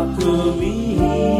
aku mihir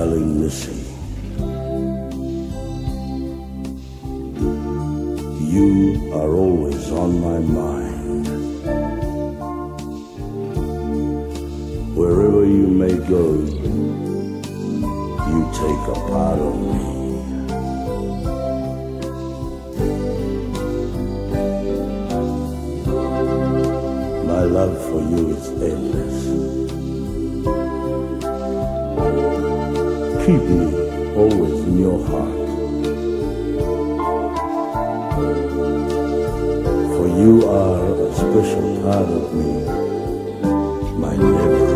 Darling, listen. You are always on my mind. Wherever you may go, you take a part of me. My love for you is endless. Keep me always in your heart. For you are a special part of me, my neighbor.